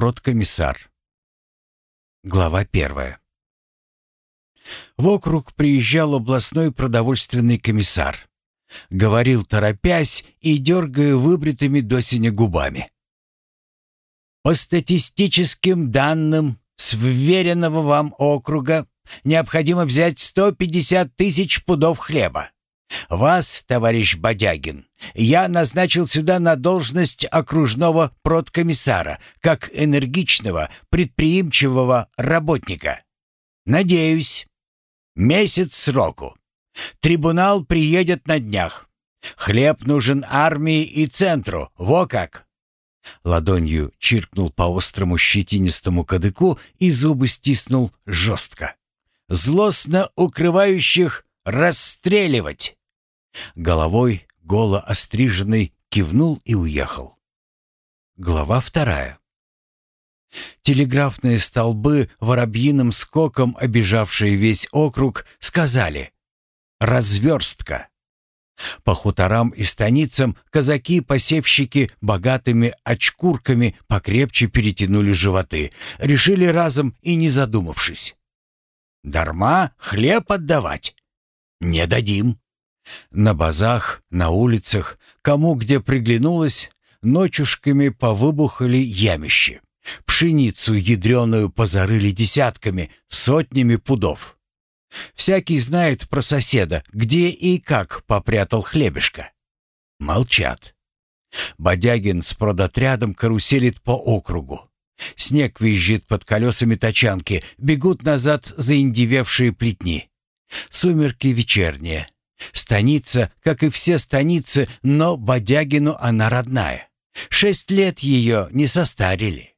Продкомиссар. Глава первая. В округ приезжал областной продовольственный комиссар. Говорил, торопясь и дергая выбритыми до синя губами. По статистическим данным с вверенного вам округа необходимо взять 150 тысяч пудов хлеба. Вас, товарищ Бодягин, я назначил сюда на должность окружного продкомиссара, как энергичного, предприимчивого работника. Надеюсь, месяц сроку. Трибунал приедет на днях. Хлеб нужен армии и центру, во как!» Ладонью чиркнул по острому щетинистому кадыку и зубы стиснул жестко. «Злостно укрывающих расстреливать!» Головой, голо остриженный, кивнул и уехал. Глава вторая. Телеграфные столбы, воробьиным скоком обижавшие весь округ, сказали «Разверстка». По хуторам и станицам казаки-посевщики богатыми очкурками покрепче перетянули животы, решили разом и не задумавшись. «Дарма хлеб отдавать? Не дадим». На базах, на улицах, кому где приглянулось, ночушками повыбухали ямищи. Пшеницу ядреную позарыли десятками, сотнями пудов. Всякий знает про соседа, где и как попрятал хлебешка. Молчат. Бодягин с продотрядом каруселит по округу. Снег визжит под колесами тачанки, бегут назад заиндевевшие плетни. Сумерки вечерние. Станица, как и все станицы, но Бодягину она родная. Шесть лет ее не состарили.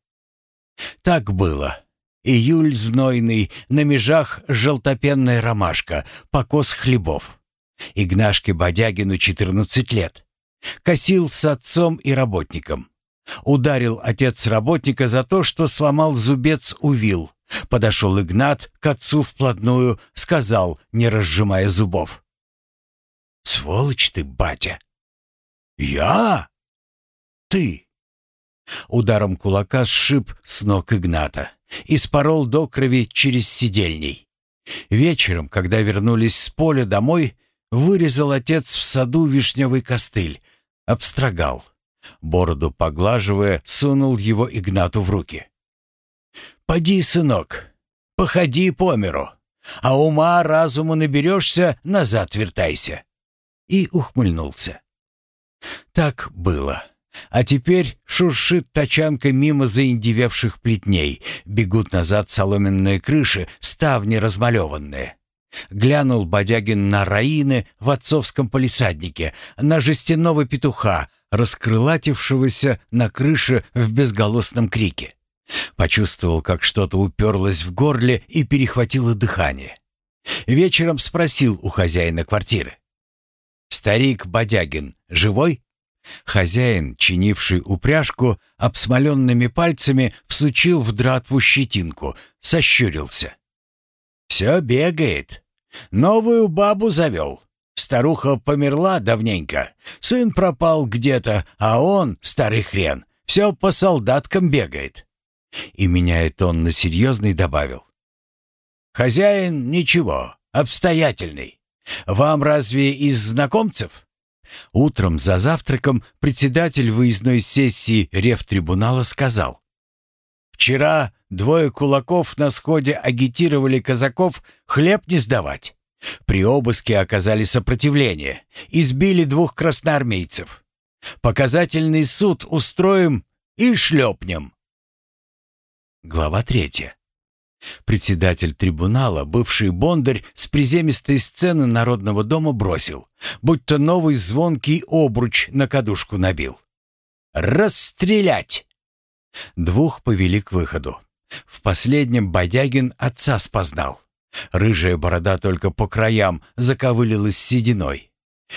Так было. Июль знойный, на межах желтопенная ромашка, покос хлебов. Игнашке Бодягину четырнадцать лет. Косил с отцом и работником. Ударил отец работника за то, что сломал зубец у вил. Подошел Игнат к отцу вплотную, сказал, не разжимая зубов. «Сволочь ты, батя!» «Я? Ты!» Ударом кулака сшиб с ног Игната и спорол до крови через сидельней. Вечером, когда вернулись с поля домой, вырезал отец в саду вишневый костыль, обстрогал. Бороду поглаживая, сунул его Игнату в руки. «Поди, сынок, походи по миру, а ума разуму наберешься, назад вертайся». И ухмыльнулся. Так было. А теперь шуршит тачанка мимо заиндевевших плетней, бегут назад соломенные крыши, ставни размалеванные. Глянул Бодягин на раины в отцовском полисаднике, на жестяного петуха, раскрылатившегося на крыше в безголосном крике. Почувствовал, как что-то уперлось в горле и перехватило дыхание. Вечером спросил у хозяина квартиры. «Старик Бодягин живой?» Хозяин, чинивший упряжку, обсмоленными пальцами всучил в дратву щетинку, сощурился. «Все бегает. Новую бабу завел. Старуха померла давненько. Сын пропал где-то, а он, старый хрен, все по солдаткам бегает». И меняет он на серьезный добавил. «Хозяин ничего, обстоятельный. Вам разве из знакомцев?» Утром за завтраком председатель выездной сессии рефтрибунала сказал. «Вчера двое кулаков на сходе агитировали казаков хлеб не сдавать. При обыске оказали сопротивление, избили двух красноармейцев. Показательный суд устроим и шлепнем». Глава третья. Председатель трибунала, бывший бондарь, с приземистой сцены Народного дома бросил, будто новый звонкий обруч на кадушку набил. «Расстрелять!» Двух повели к выходу. В последнем Бодягин отца спознал. Рыжая борода только по краям заковылилась сединой.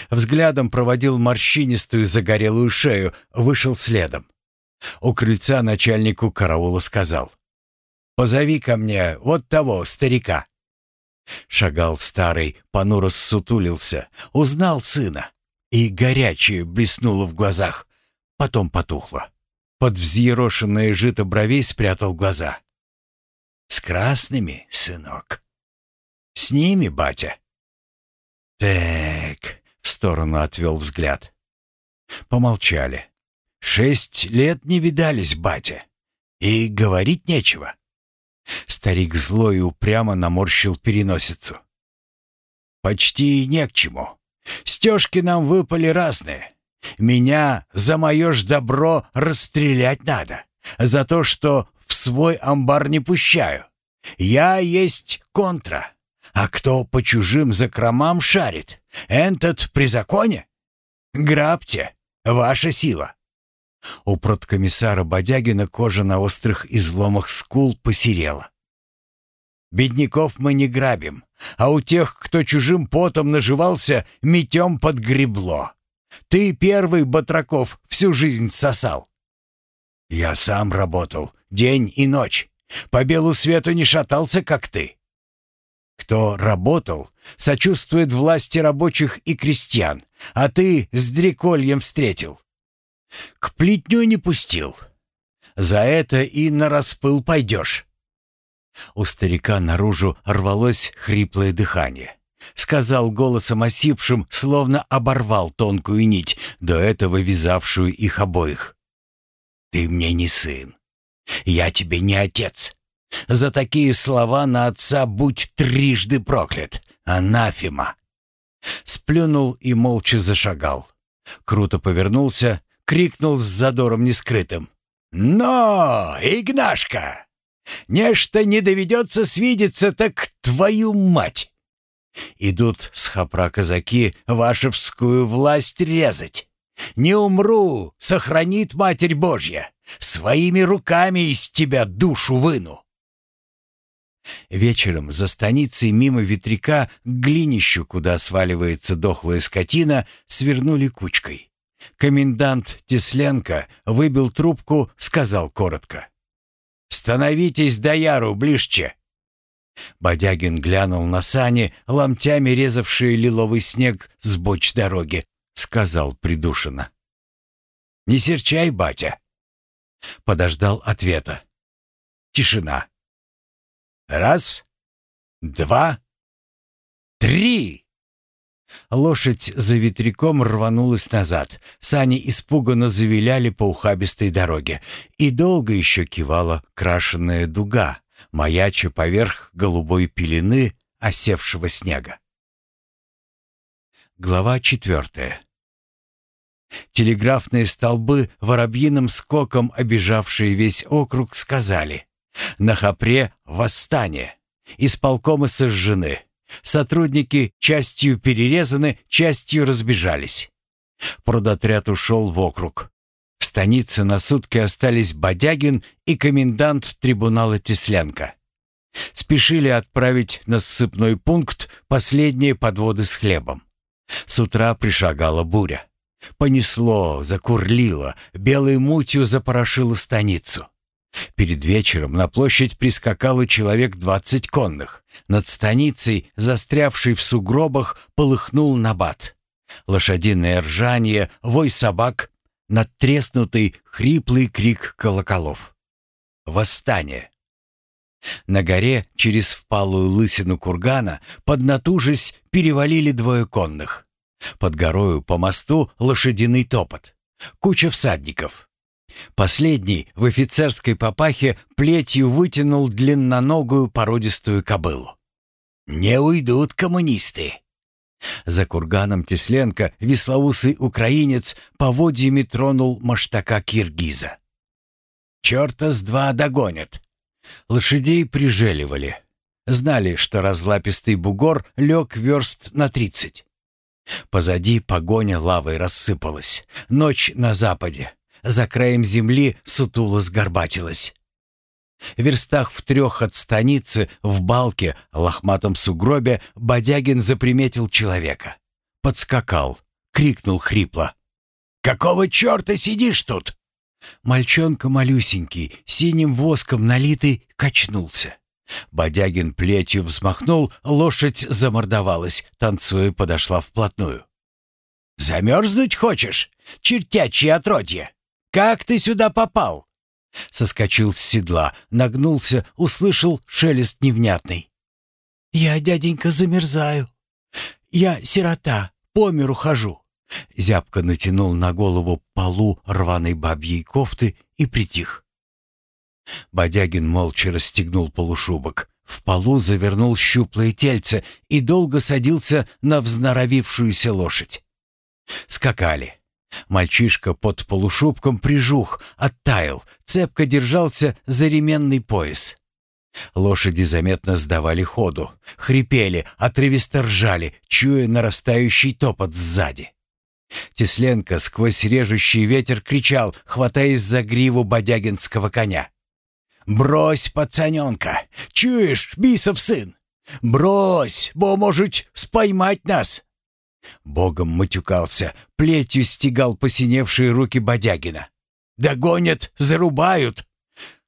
Взглядом проводил морщинистую загорелую шею, вышел следом. У крыльца начальнику караула сказал — Позови ко мне вот того старика». Шагал старый, понуро ссутулился, узнал сына, и горячее блеснуло в глазах, потом потухло. Под взъерошенное жито бровей спрятал глаза. «С красными, сынок?» «С ними, батя?» «Так», — в сторону отвел взгляд. Помолчали. «Шесть лет не видались, батя, и говорить нечего». Старик зло и упрямо наморщил переносицу. «Почти не к чему. Стежки нам выпали разные. Меня за мое ж добро расстрелять надо. За то, что в свой амбар не пущаю. Я есть контра. А кто по чужим закромам шарит? Этот при законе? Грабьте, ваша сила. У продкомиссара Бодягина кожа на острых изломах скул посерела. Бедняков мы не грабим, а у тех, кто чужим потом наживался, метем под гребло. Ты первый, Батраков, всю жизнь сосал. Я сам работал, день и ночь. По белу свету не шатался, как ты. Кто работал, сочувствует власти рабочих и крестьян, а ты с дрекольем встретил. К плетню не пустил. За это и на распыл пойдешь. У старика наружу рвалось хриплое дыхание. Сказал голосом осипшим, словно оборвал тонкую нить, до этого вязавшую их обоих. «Ты мне не сын. Я тебе не отец. За такие слова на отца будь трижды проклят. Анафема!» Сплюнул и молча зашагал. Круто повернулся, крикнул с задором нескрытым. «Но, Игнашка! Нечто не доведется свидеться, так твою мать!» Идут с хапра казаки вашевскую власть резать. Не умру, сохранит Матерь Божья. Своими руками из тебя душу выну. Вечером за станицей мимо ветряка к глинищу, куда сваливается дохлая скотина, свернули кучкой. Комендант Тесленко выбил трубку, сказал коротко. «Становитесь до яру ближче!» Бодягин глянул на сани, ломтями резавшие лиловый снег с боч дороги, сказал придушенно. «Не серчай, батя!» Подождал ответа. Тишина. «Раз, два, три!» Лошадь за ветряком рванулась назад. Сани испуганно завиляли по ухабистой дороге. И долго еще кивала крашенная дуга, маяча поверх голубой пелены осевшего снега. Глава четвертая. Телеграфные столбы воробьиным скоком, обижавшие весь округ, сказали «На Хапре восстание! Исполкомы сожжены! Сотрудники частью перерезаны, частью разбежались!» Продотряд ушел в округ. В станице на сутки остались Бодягин и комендант трибунала Тесленко. Спешили отправить на ссыпной пункт последние подводы с хлебом. С утра пришагала буря. Понесло, закурлило, белой мутью запорошило станицу. Перед вечером на площадь прискакало человек двадцать конных. Над станицей, застрявший в сугробах, полыхнул набат. Лошадиное ржание, вой собак, надтреснутый хриплый крик колоколов. Восстание. На горе, через впалую лысину кургана, поднатужись, перевалили двое конных. Под горою по мосту лошадиный топот. Куча всадников. Последний в офицерской папахе плетью вытянул длинноногую породистую кобылу. «Не уйдут коммунисты!» За курганом Тесленко веслоусый украинец поводьями тронул маштака киргиза. «Черта с два догонят!» Лошадей прижеливали. Знали, что разлапистый бугор лег верст на тридцать. Позади погоня лавой рассыпалась. Ночь на западе. За краем земли сутуло сгорбатилась. В верстах в трех от станицы, в балке, лохматом сугробе, Бодягин заприметил человека. Подскакал, крикнул хрипло. «Какого черта сидишь тут?» Мальчонка малюсенький, синим воском налитый, качнулся. Бодягин плетью взмахнул, лошадь замордовалась, танцуя подошла вплотную. «Замерзнуть хочешь, чертячье отродье? Как ты сюда попал?» Соскочил с седла, нагнулся, услышал шелест невнятный. «Я, дяденька, замерзаю. Я сирота, по миру хожу». Зябко натянул на голову полу рваной бабьей кофты и притих. Бодягин молча расстегнул полушубок, в полу завернул щуплое тельце и долго садился на взноровившуюся лошадь. Скакали. Мальчишка под полушубком прижух, оттаял, цепко держался за ременный пояс. Лошади заметно сдавали ходу, хрипели, отрывисто ржали, чуя нарастающий топот сзади. Тесленко сквозь режущий ветер кричал, хватаясь за гриву бодягинского коня. «Брось, пацаненка! Чуешь, бисов сын? Брось, бо может споймать нас!» Богом матюкался, плетью стегал посиневшие руки Бодягина. «Догонят, зарубают!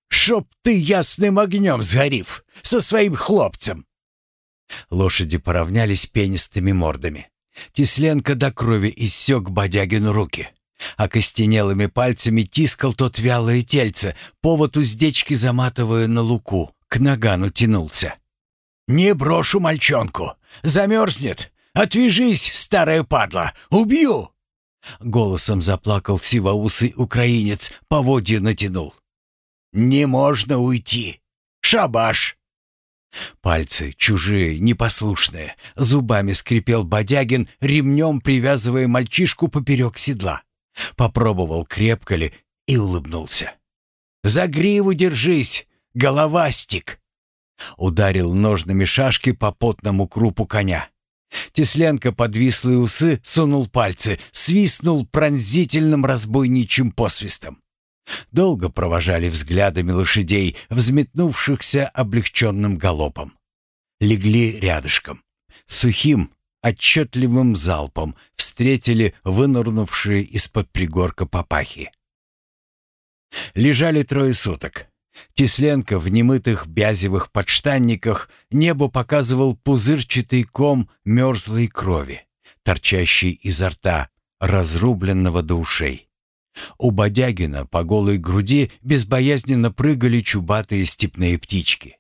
Чтоб ты ясным огнем сгорив, со своим хлопцем!» Лошади поравнялись пенистыми мордами. Тесленко до крови иссек Бодягину руки. А костенелыми пальцами тискал тот вялое тельце, повод уздечки заматывая на луку, к нагану тянулся. «Не брошу мальчонку! Замерзнет! Отвяжись, старая падла! Убью!» Голосом заплакал сивоусый украинец, поводья натянул. «Не можно уйти! Шабаш!» Пальцы, чужие, непослушные, зубами скрипел Бодягин, ремнем привязывая мальчишку поперек седла. Попробовал, крепко ли, и улыбнулся. «За гриву держись, головастик!» Ударил ножными шашки по потному крупу коня. Тесленко подвислые усы сунул пальцы, свистнул пронзительным разбойничьим посвистом. Долго провожали взглядами лошадей, взметнувшихся облегченным галопом. Легли рядышком. Сухим, отчетливым залпом встретили вынырнувшие из-под пригорка папахи. Лежали трое суток. Тесленко в немытых бязевых подштанниках небо показывал пузырчатый ком мерзлой крови, торчащий изо рта, разрубленного до ушей. У Бодягина по голой груди безбоязненно прыгали чубатые степные птички.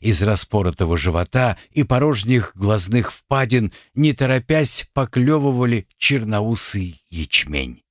Из распоротого живота и порожних глазных впадин, не торопясь, поклевывали черноусый ячмень.